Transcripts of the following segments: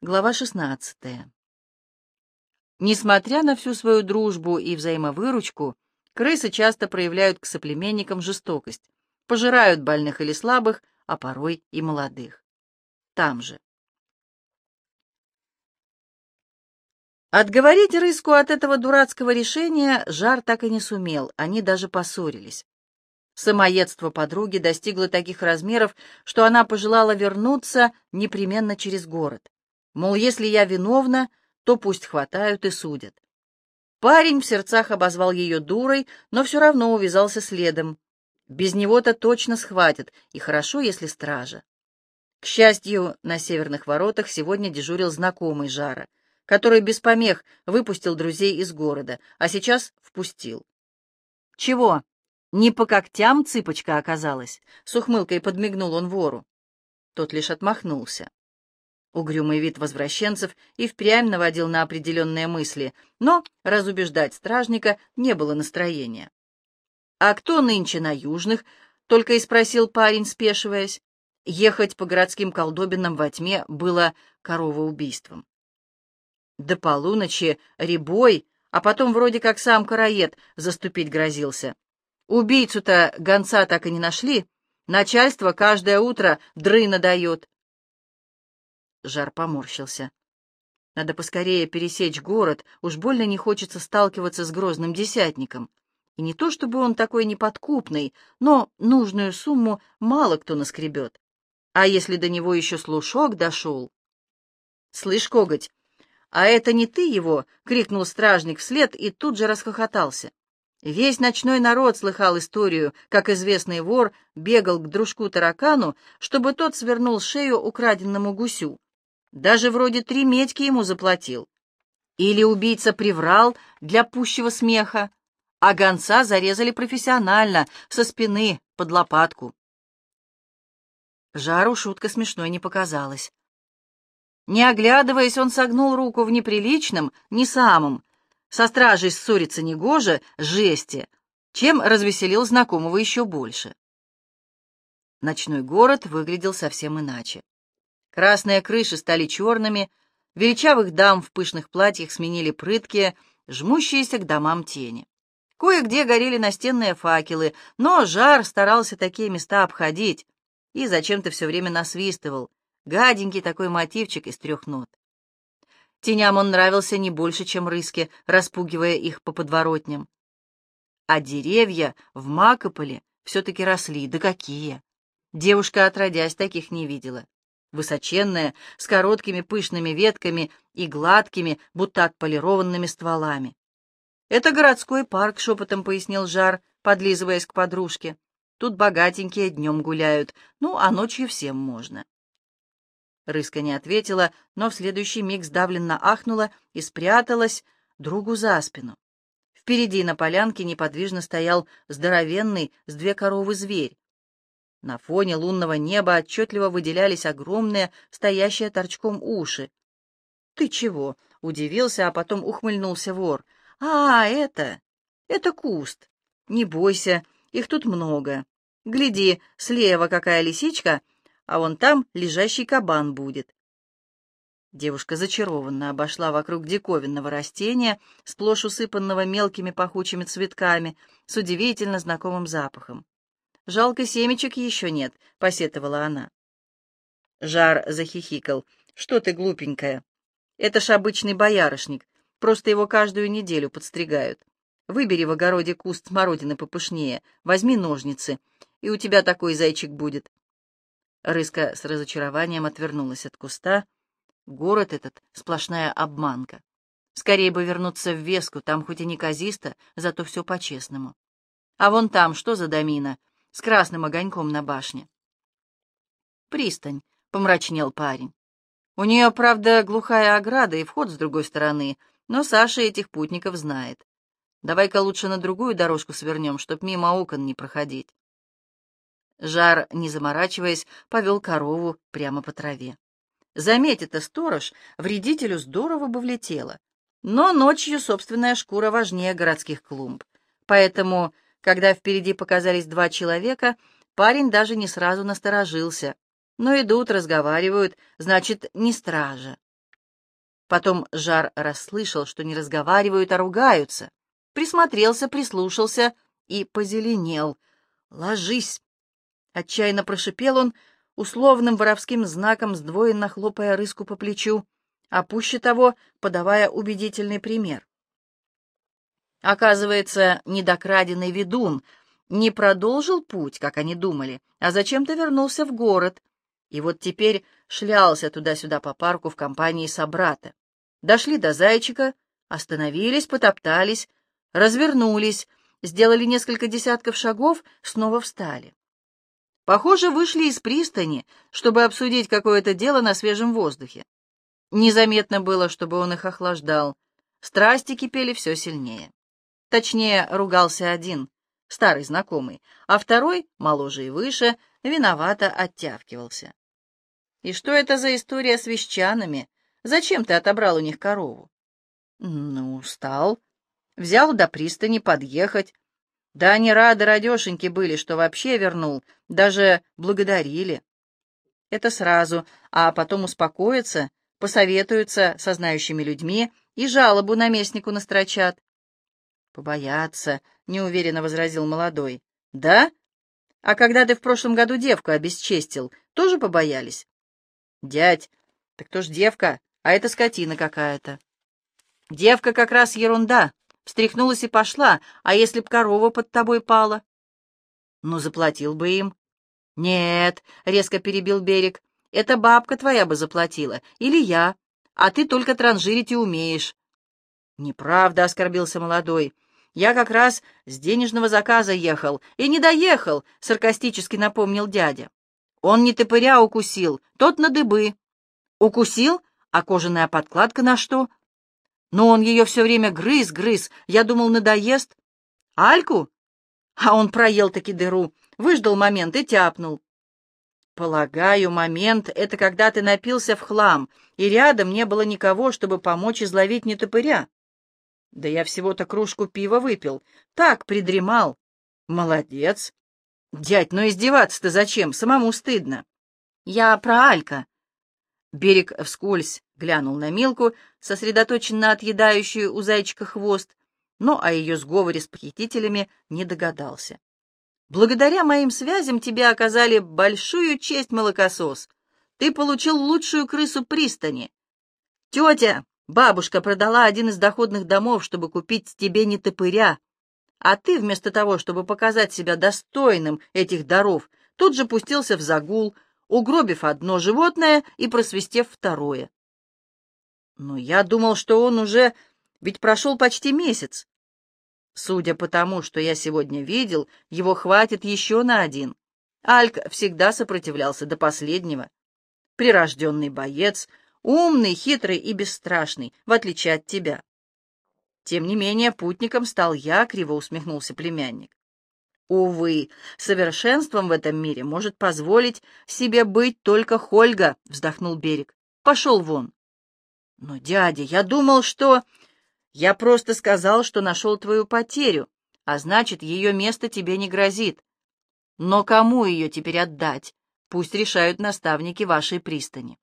Глава 16. Несмотря на всю свою дружбу и взаимовыручку, крысы часто проявляют к соплеменникам жестокость, пожирают больных или слабых, а порой и молодых. Там же. Отговорить Рыску от этого дурацкого решения Жар так и не сумел, они даже поссорились. Самоедство подруги достигло таких размеров, что она пожелала вернуться непременно через город. Мол, если я виновна, то пусть хватают и судят. Парень в сердцах обозвал ее дурой, но все равно увязался следом. Без него-то точно схватят, и хорошо, если стража. К счастью, на северных воротах сегодня дежурил знакомый Жара, который без помех выпустил друзей из города, а сейчас впустил. «Чего? Не по когтям цыпочка оказалась?» — с ухмылкой подмигнул он вору. Тот лишь отмахнулся. Угрюмый вид возвращенцев и впрямь наводил на определенные мысли, но разубеждать стражника не было настроения. «А кто нынче на южных?» — только и спросил парень, спешиваясь. Ехать по городским колдобинам во тьме было коровоубийством. До полуночи ребой, а потом вроде как сам караед заступить грозился. Убийцу-то гонца так и не нашли. Начальство каждое утро дрына дает. Жар поморщился. Надо поскорее пересечь город, уж больно не хочется сталкиваться с грозным десятником. И не то чтобы он такой неподкупный, но нужную сумму мало кто наскребет. А если до него еще слушок дошел? «Слышь, коготь, а это не ты его?» — крикнул стражник вслед и тут же расхохотался. Весь ночной народ слыхал историю, как известный вор бегал к дружку-таракану, чтобы тот свернул шею украденному гусю. Даже вроде три медьки ему заплатил. Или убийца приврал для пущего смеха, а гонца зарезали профессионально, со спины, под лопатку. Жару шутка смешной не показалась. Не оглядываясь, он согнул руку в неприличном, не самом, со стражей ссориться негоже, жести, чем развеселил знакомого еще больше. Ночной город выглядел совсем иначе. Красные крыши стали черными, величавых дам в пышных платьях сменили прыткие, жмущиеся к домам тени. Кое-где горели настенные факелы, но жар старался такие места обходить и зачем-то все время насвистывал. Гаденький такой мотивчик из трех нот. Теням он нравился не больше, чем рыски, распугивая их по подворотням. А деревья в Макополе все-таки росли, да какие! Девушка, отродясь, таких не видела высоченная, с короткими пышными ветками и гладкими, будто отполированными стволами. «Это городской парк», — шепотом пояснил Жар, подлизываясь к подружке. «Тут богатенькие днем гуляют, ну, а ночью всем можно». Рыска не ответила, но в следующий миг сдавленно ахнула и спряталась другу за спину. Впереди на полянке неподвижно стоял здоровенный с две коровы зверь, на фоне лунного неба отчетливо выделялись огромные, стоящие торчком уши. «Ты чего?» — удивился, а потом ухмыльнулся вор. «А, это... это куст. Не бойся, их тут много. Гляди, слева какая лисичка, а вон там лежащий кабан будет». Девушка зачарованно обошла вокруг диковинного растения, сплошь усыпанного мелкими пахучими цветками, с удивительно знакомым запахом. Жалко, семечек еще нет, — посетовала она. Жар захихикал. Что ты, глупенькая? Это ж обычный боярышник, просто его каждую неделю подстригают. Выбери в огороде куст смородины попышнее, возьми ножницы, и у тебя такой зайчик будет. Рыска с разочарованием отвернулась от куста. Город этот — сплошная обманка. Скорее бы вернуться в Веску, там хоть и не казисто, зато все по-честному. А вон там что за домина? С красным огоньком на башне. «Пристань», — помрачнел парень. «У нее, правда, глухая ограда и вход с другой стороны, но Саша этих путников знает. Давай-ка лучше на другую дорожку свернем, чтоб мимо окон не проходить». Жар, не заморачиваясь, повел корову прямо по траве. Заметь это, сторож, вредителю здорово бы влетело. Но ночью собственная шкура важнее городских клумб. Поэтому когда впереди показались два человека, парень даже не сразу насторожился. Но идут, разговаривают, значит, не стража. Потом Жар расслышал, что не разговаривают, а ругаются. Присмотрелся, прислушался и позеленел. «Ложись!» — отчаянно прошипел он, условным воровским знаком сдвоенно хлопая рыску по плечу, а пуще того подавая убедительный пример. Оказывается, недокраденный ведун не продолжил путь, как они думали, а зачем-то вернулся в город, и вот теперь шлялся туда-сюда по парку в компании собрата. Дошли до зайчика, остановились, потоптались, развернулись, сделали несколько десятков шагов, снова встали. Похоже, вышли из пристани, чтобы обсудить какое-то дело на свежем воздухе. Незаметно было, чтобы он их охлаждал. Страсти кипели все сильнее. Точнее, ругался один, старый знакомый, а второй, моложе и выше, виновато оттявкивался. И что это за история с вещанами? Зачем ты отобрал у них корову? Ну, устал. Взял до пристани подъехать. Да они рады, радешеньки были, что вообще вернул, даже благодарили. Это сразу, а потом успокоятся, посоветуются со знающими людьми и жалобу наместнику настрочат. «Побояться», — неуверенно возразил молодой. «Да? А когда ты в прошлом году девку обесчестил, тоже побоялись?» «Дядь, так кто ж девка, а это скотина какая-то». «Девка как раз ерунда, встряхнулась и пошла, а если б корова под тобой пала?» «Ну, заплатил бы им». «Нет», — резко перебил берег, — «это бабка твоя бы заплатила, или я, а ты только транжирить и умеешь». «Неправда», — оскорбился молодой, — я как раз с денежного заказа ехал и не доехал, — саркастически напомнил дядя. Он не топыря укусил, тот на дыбы. Укусил? А кожаная подкладка на что? Но он ее все время грыз, грыз. Я думал, надоест. Альку? А он проел-таки дыру, выждал момент и тяпнул. Полагаю, момент — это когда ты напился в хлам, и рядом не было никого, чтобы помочь изловить нетопыря. Да я всего-то кружку пива выпил. Так, придремал. Молодец. Дядь, ну издеваться-то зачем? Самому стыдно. Я про Алька. Берег вскользь глянул на Милку, сосредоточенно отъедающую у зайчика хвост, но о ее сговоре с похитителями не догадался. Благодаря моим связям тебе оказали большую честь, молокосос. Ты получил лучшую крысу пристани. Тетя, Бабушка продала один из доходных домов, чтобы купить тебе не топыря, а ты, вместо того, чтобы показать себя достойным этих даров, тут же пустился в загул, угробив одно животное и просвистев второе. Но я думал, что он уже... Ведь прошел почти месяц. Судя по тому, что я сегодня видел, его хватит еще на один. Альк всегда сопротивлялся до последнего. Прирожденный боец — Умный, хитрый и бесстрашный, в отличие от тебя. Тем не менее, путником стал я, криво усмехнулся племянник. Увы, совершенством в этом мире может позволить себе быть только Хольга, вздохнул берег. Пошел вон. Но, дядя, я думал, что... Я просто сказал, что нашел твою потерю, а значит, ее место тебе не грозит. Но кому ее теперь отдать? Пусть решают наставники вашей пристани.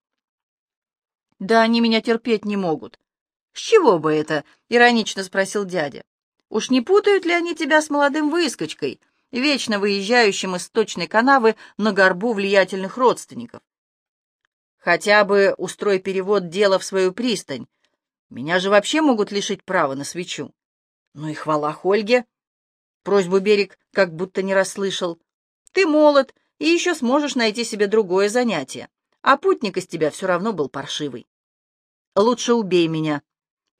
Да они меня терпеть не могут. С чего бы это? Иронично спросил дядя. Уж не путают ли они тебя с молодым выскочкой, вечно выезжающим из точной канавы на горбу влиятельных родственников? Хотя бы устрой перевод дела в свою пристань. Меня же вообще могут лишить права на свечу. Ну и хвала Хольге. Просьбу берег как будто не расслышал. Ты молод и еще сможешь найти себе другое занятие а путник из тебя все равно был паршивый. Лучше убей меня.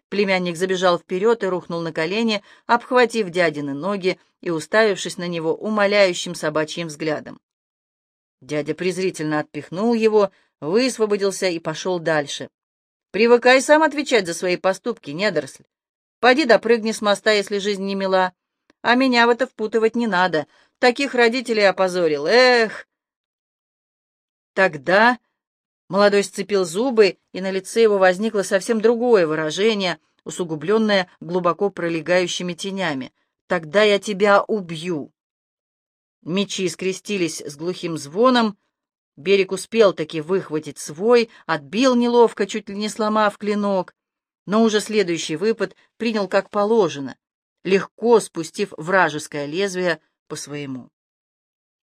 Племянник забежал вперед и рухнул на колени, обхватив дядины ноги и уставившись на него умоляющим собачьим взглядом. Дядя презрительно отпихнул его, высвободился и пошел дальше. «Привыкай сам отвечать за свои поступки, недоросль. Поди допрыгни с моста, если жизнь не мила. А меня в это впутывать не надо. Таких родителей опозорил. Эх!» Тогда Молодой сцепил зубы, и на лице его возникло совсем другое выражение, усугубленное глубоко пролегающими тенями. «Тогда я тебя убью!» Мечи скрестились с глухим звоном. Берег успел таки выхватить свой, отбил неловко, чуть ли не сломав клинок. но уже следующий выпад принял как положено, легко спустив вражеское лезвие по своему.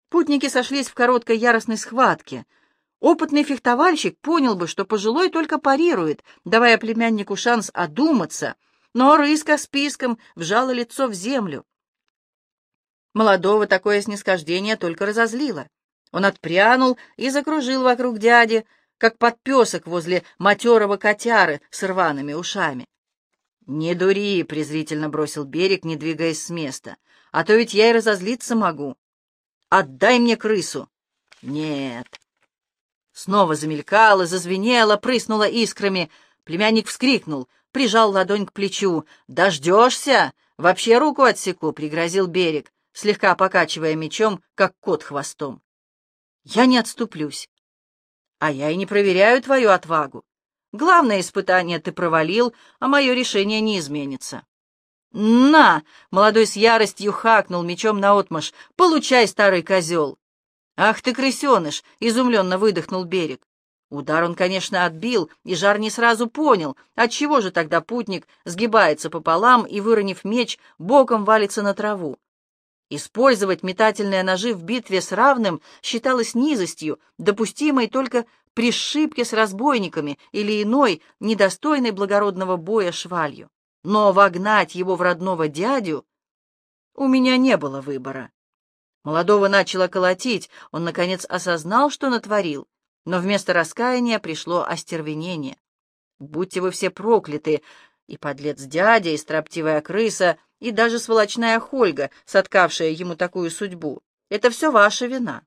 Путники сошлись в короткой яростной схватке. Опытный фехтовальщик понял бы, что пожилой только парирует, давая племяннику шанс одуматься, но рыска списком вжала лицо в землю. Молодого такое снисхождение только разозлило. Он отпрянул и закружил вокруг дяди, как подпесок возле матерого котяры с рваными ушами. «Не дури!» — презрительно бросил берег, не двигаясь с места. «А то ведь я и разозлиться могу. Отдай мне крысу!» «Нет!» Снова замелькало, зазвенело, прыснуло искрами. Племянник вскрикнул, прижал ладонь к плечу. «Дождешься? Вообще руку отсеку!» — пригрозил берег, слегка покачивая мечом, как кот хвостом. «Я не отступлюсь. А я и не проверяю твою отвагу. Главное испытание ты провалил, а мое решение не изменится. «На!» — молодой с яростью хакнул мечом наотмашь. «Получай, старый козел!» «Ах ты, крысеныш!» — изумленно выдохнул берег. Удар он, конечно, отбил, и Жар не сразу понял, отчего же тогда путник сгибается пополам и, выронив меч, боком валится на траву. Использовать метательные ножи в битве с равным считалось низостью, допустимой только при сшибке с разбойниками или иной, недостойной благородного боя швалью. Но вогнать его в родного дядю у меня не было выбора. Молодого начало колотить, он, наконец, осознал, что натворил, но вместо раскаяния пришло остервенение. «Будьте вы все прокляты!» И подлец дядя, и строптивая крыса, и даже сволочная Хольга, соткавшая ему такую судьбу. Это все ваша вина.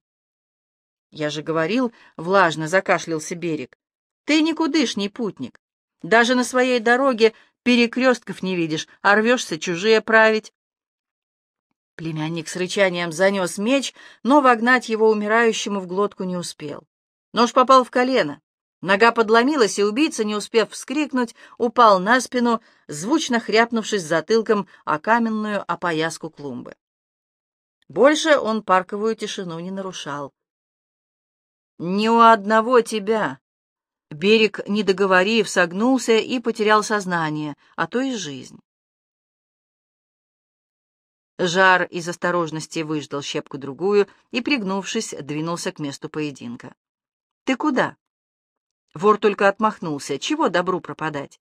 Я же говорил, влажно закашлялся берег. Ты никудышний путник. Даже на своей дороге перекрестков не видишь, а рвешься чужие править. Племянник с рычанием занес меч, но вогнать его умирающему в глотку не успел. Нож попал в колено. Нога подломилась, и убийца, не успев вскрикнуть, упал на спину, звучно хряпнувшись затылком о каменную опояску клумбы. Больше он парковую тишину не нарушал. «Не у одного тебя!» Берег, не договорив, согнулся и потерял сознание, а то и жизнь. Жар из осторожности выждал щепку-другую и, пригнувшись, двинулся к месту поединка. «Ты куда?» Вор только отмахнулся. «Чего добру пропадать?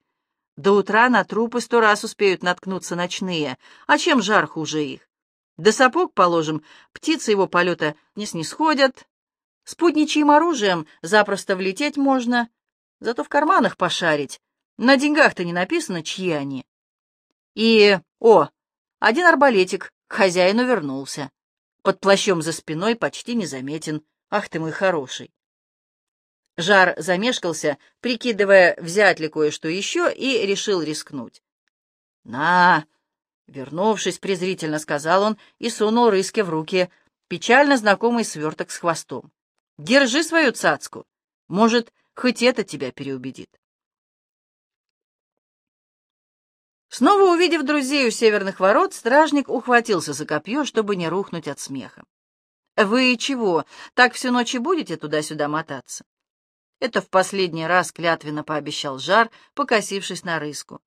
До утра на трупы сто раз успеют наткнуться ночные. А чем жар хуже их? До сапог, положим, птицы его полета не снисходят, Спутничьим оружием запросто влететь можно, зато в карманах пошарить. На деньгах-то не написано, чьи они. И, о, один арбалетик к хозяину вернулся. Под плащом за спиной почти незаметен. Ах ты мой хороший. Жар замешкался, прикидывая, взять ли кое-что еще, и решил рискнуть. «На!» — вернувшись, презрительно сказал он и сунул рыске в руки печально знакомый сверток с хвостом. Держи свою цацку. Может, хоть это тебя переубедит. Снова увидев друзей у северных ворот, стражник ухватился за копье, чтобы не рухнуть от смеха. «Вы чего, так всю ночь и будете туда-сюда мотаться?» Это в последний раз клятвенно пообещал Жар, покосившись на рыску.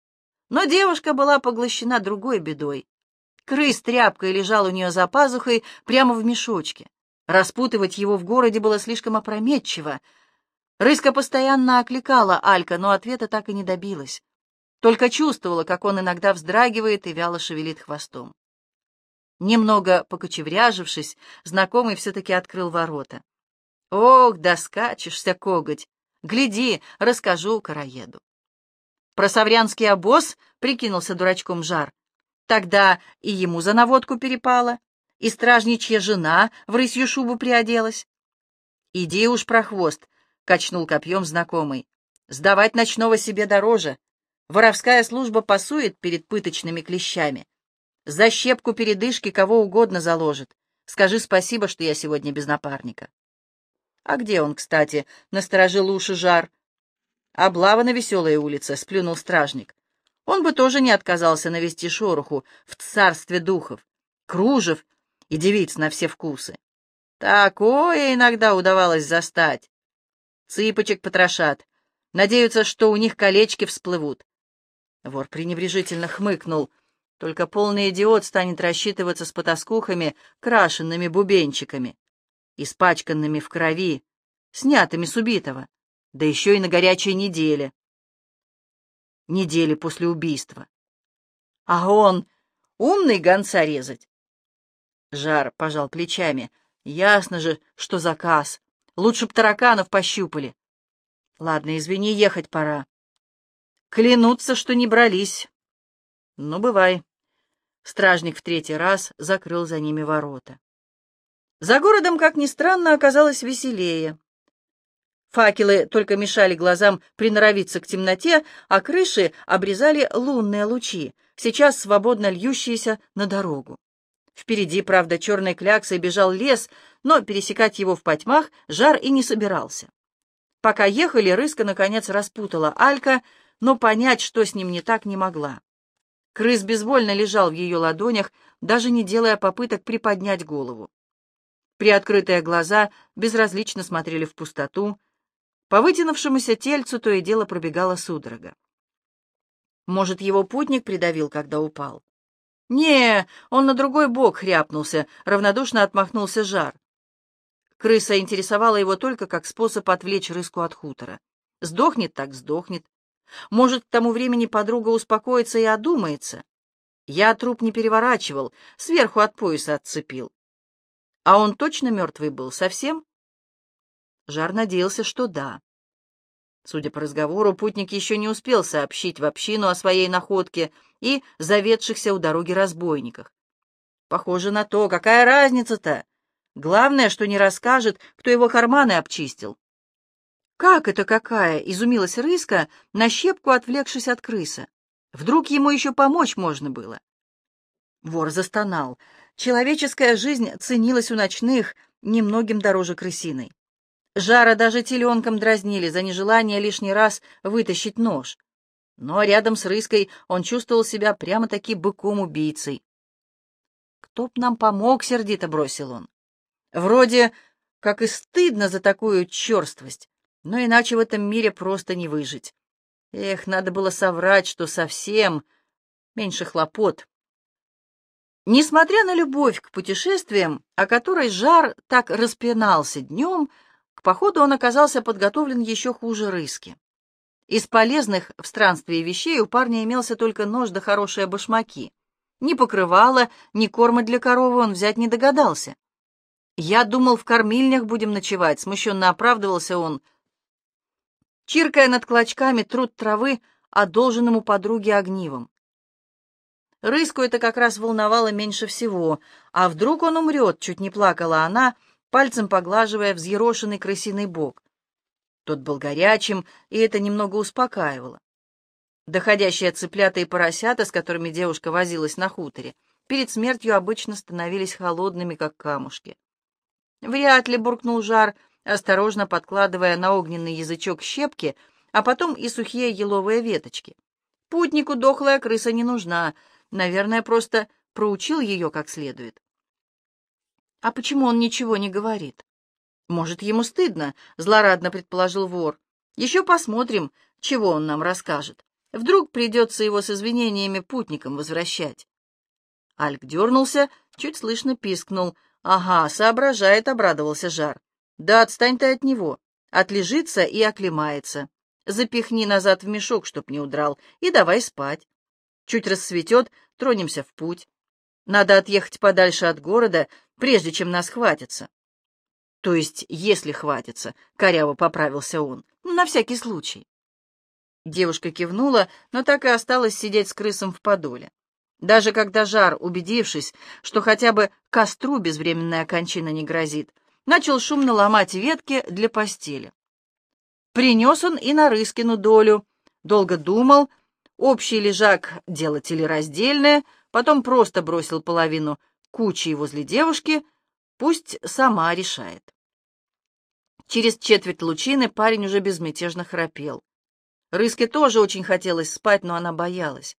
Но девушка была поглощена другой бедой. Крыс тряпкой лежал у нее за пазухой прямо в мешочке. Распутывать его в городе было слишком опрометчиво. Рыска постоянно окликала Алька, но ответа так и не добилась. Только чувствовала, как он иногда вздрагивает и вяло шевелит хвостом. Немного покочевряжившись, знакомый все-таки открыл ворота. «Ох, доскачешься, коготь! Гляди, расскажу караеду». Про саврянский обоз прикинулся дурачком жар. Тогда и ему за наводку перепало и стражничья жена в рысью шубу приоделась. «Иди уж, прохвост!» — качнул копьем знакомый. «Сдавать ночного себе дороже. Воровская служба пасует перед пыточными клещами. За щепку передышки кого угодно заложит. Скажи спасибо, что я сегодня без напарника». «А где он, кстати?» — насторожил уши жар. «Облава на веселой улице», — сплюнул стражник. «Он бы тоже не отказался навести шороху в царстве духов. Кружев и девиц на все вкусы. Такое иногда удавалось застать. Цыпочек потрошат, надеются, что у них колечки всплывут. Вор пренебрежительно хмыкнул. Только полный идиот станет рассчитываться с потаскухами, крашенными бубенчиками, испачканными в крови, снятыми с убитого, да еще и на горячей неделе. Недели после убийства. А он умный гонца резать? Жар пожал плечами. Ясно же, что заказ. Лучше б тараканов пощупали. Ладно, извини, ехать пора. Клянутся, что не брались. Ну, бывай. Стражник в третий раз закрыл за ними ворота. За городом, как ни странно, оказалось веселее. Факелы только мешали глазам приноровиться к темноте, а крыши обрезали лунные лучи, сейчас свободно льющиеся на дорогу. Впереди, правда, черной кляксой бежал лес, но пересекать его в потьмах жар и не собирался. Пока ехали, рыска, наконец, распутала Алька, но понять, что с ним не так, не могла. Крыс безвольно лежал в ее ладонях, даже не делая попыток приподнять голову. Приоткрытые глаза безразлично смотрели в пустоту, по вытянувшемуся тельцу то и дело пробегала судорога. Может, его путник придавил, когда упал? Не, он на другой бок хряпнулся, равнодушно отмахнулся жар. Крыса интересовала его только как способ отвлечь рыску от хутора. Сдохнет так сдохнет. Может, к тому времени подруга успокоится и одумается. Я труп не переворачивал, сверху от пояса отцепил. А он точно мертвый был, совсем? Жар надеялся, что да. Судя по разговору, путник еще не успел сообщить в общину о своей находке и заведшихся у дороги разбойниках. Похоже на то, какая разница-то? Главное, что не расскажет, кто его карманы обчистил. «Как это какая?» — изумилась Рыска, на щепку отвлекшись от крыса. «Вдруг ему еще помочь можно было?» Вор застонал. Человеческая жизнь ценилась у ночных немногим дороже крысиной. Жара даже теленком дразнили за нежелание лишний раз вытащить нож. Но рядом с Рыской он чувствовал себя прямо-таки быком-убийцей. «Кто б нам помог?» — сердито бросил он. «Вроде как и стыдно за такую черствость, но иначе в этом мире просто не выжить. Эх, надо было соврать, что совсем меньше хлопот». Несмотря на любовь к путешествиям, о которой Жар так распинался днем, к походу он оказался подготовлен еще хуже рыски. Из полезных в странстве вещей у парня имелся только нож да хорошие башмаки. Ни покрывала, ни корма для коровы он взять не догадался. «Я думал, в кормильнях будем ночевать», — смущенно оправдывался он, чиркая над клочками труд травы, одолженному подруге огнивом. Рыску это как раз волновало меньше всего. А вдруг он умрет, чуть не плакала она, — пальцем поглаживая взъерошенный крысиный бок. Тот был горячим, и это немного успокаивало. Доходящие цыплята и поросята, с которыми девушка возилась на хуторе, перед смертью обычно становились холодными, как камушки. «Вряд ли», — буркнул жар, осторожно подкладывая на огненный язычок щепки, а потом и сухие еловые веточки. «Путнику дохлая крыса не нужна. Наверное, просто проучил ее как следует». А почему он ничего не говорит? Может, ему стыдно, злорадно предположил вор. Еще посмотрим, чего он нам расскажет. Вдруг придется его с извинениями путникам возвращать. Альк дернулся, чуть слышно пискнул. «Ага, соображает», — обрадовался Жар. «Да отстань ты от него. Отлежится и оклемается. Запихни назад в мешок, чтоб не удрал, и давай спать. Чуть рассветет, тронемся в путь. Надо отъехать подальше от города, прежде чем нас хватится. То есть, если хватится, — коряво поправился он, — на всякий случай. Девушка кивнула, но так и осталась сидеть с крысом в подоле. Даже когда жар, убедившись, что хотя бы костру безвременная кончина не грозит, начал шумно ломать ветки для постели. Принес он и на Рыскину долю, долго думал, общий лежак делать или раздельное, потом просто бросил половину кучей возле девушки, пусть сама решает. Через четверть лучины парень уже безмятежно храпел. Рыске тоже очень хотелось спать, но она боялась.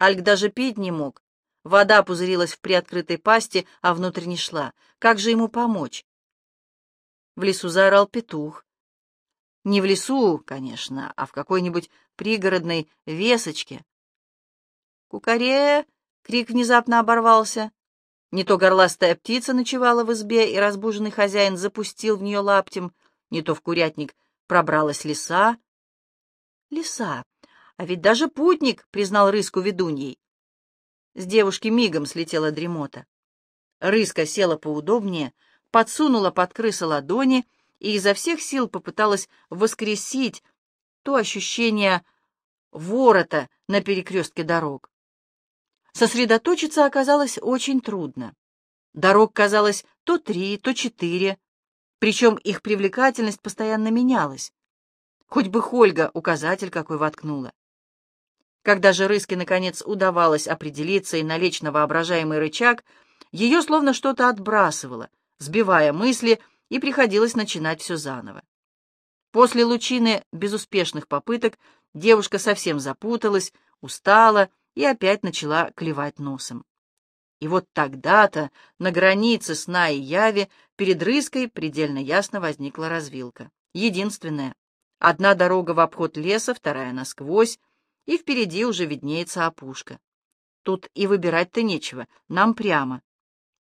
Альк даже пить не мог. Вода пузырилась в приоткрытой пасти, а внутрь не шла. Как же ему помочь? В лесу заорал петух. Не в лесу, конечно, а в какой-нибудь пригородной весочке, Кукаре! Крик внезапно оборвался. Не то горластая птица ночевала в избе, и разбуженный хозяин запустил в нее лаптем, не то в курятник пробралась лиса. Лиса! А ведь даже путник признал рыску ведуньей. С девушки мигом слетела дремота. Рыска села поудобнее, подсунула под крыса ладони и изо всех сил попыталась воскресить то ощущение ворота на перекрестке дорог. Сосредоточиться оказалось очень трудно. Дорог казалось то три, то четыре, причем их привлекательность постоянно менялась. Хоть бы Хольга указатель какой воткнула. Когда же Рыске, наконец, удавалось определиться и налечь на воображаемый рычаг, ее словно что-то отбрасывало, сбивая мысли, и приходилось начинать все заново. После лучины безуспешных попыток девушка совсем запуталась, устала и опять начала клевать носом. И вот тогда-то, на границе сна и яви, перед Рыской предельно ясно возникла развилка. Единственная. Одна дорога в обход леса, вторая насквозь, и впереди уже виднеется опушка. Тут и выбирать-то нечего, нам прямо.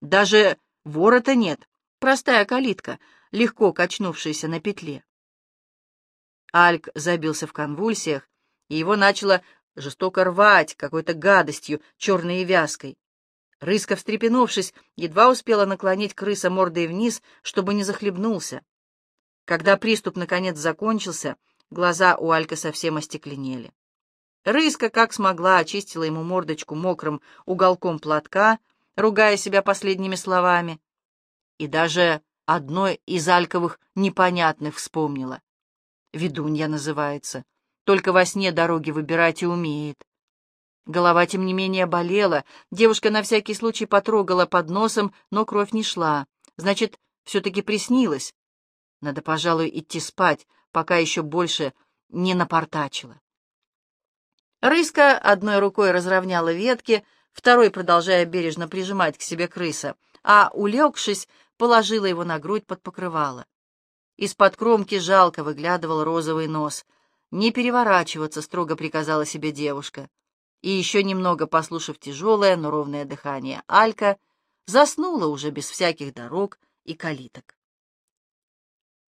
Даже ворота нет, простая калитка, легко качнувшаяся на петле. Альк забился в конвульсиях, и его начало жестоко рвать какой-то гадостью, черной и вязкой. Рыска, встрепенувшись, едва успела наклонить крыса мордой вниз, чтобы не захлебнулся. Когда приступ наконец закончился, глаза у Алька совсем остекленели. Рыска, как смогла, очистила ему мордочку мокрым уголком платка, ругая себя последними словами. И даже одной из альковых непонятных вспомнила. Ведунья называется. Только во сне дороги выбирать и умеет. Голова, тем не менее, болела. Девушка на всякий случай потрогала под носом, но кровь не шла. Значит, все-таки приснилось. Надо, пожалуй, идти спать, пока еще больше не напортачила. Рыска одной рукой разровняла ветки, второй продолжая бережно прижимать к себе крыса, а, улегшись, положила его на грудь под покрывало. Из-под кромки жалко выглядывал розовый нос. «Не переворачиваться», — строго приказала себе девушка и, еще немного послушав тяжелое, но ровное дыхание Алька, заснула уже без всяких дорог и калиток.